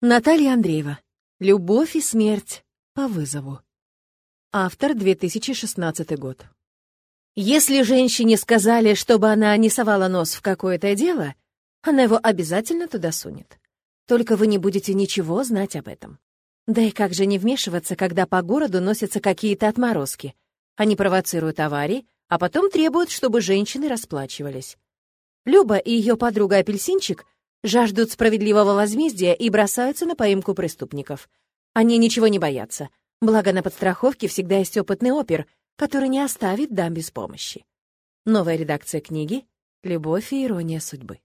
Наталья Андреева. «Любовь и смерть по вызову». Автор 2016 год. Если женщине сказали, чтобы она не совала нос в какое-то дело, она его обязательно туда сунет. Только вы не будете ничего знать об этом. Да и как же не вмешиваться, когда по городу носятся какие-то отморозки? Они провоцируют аварии, а потом требуют, чтобы женщины расплачивались. Люба и ее подруга Апельсинчик — жаждут справедливого возмездия и бросаются на поимку преступников. Они ничего не боятся, благо на подстраховке всегда есть опытный опер, который не оставит дам без помощи. Новая редакция книги «Любовь и ирония судьбы».